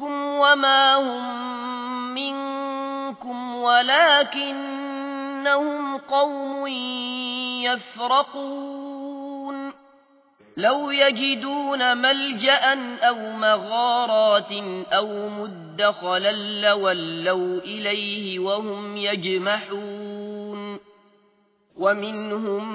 لمنكم وما هم منكم ولكنهم قوم يفرقون. لو يجدون ملجأ أو مغارات أو مدخلا لولوا إليه وهم يجمحون. ومنهم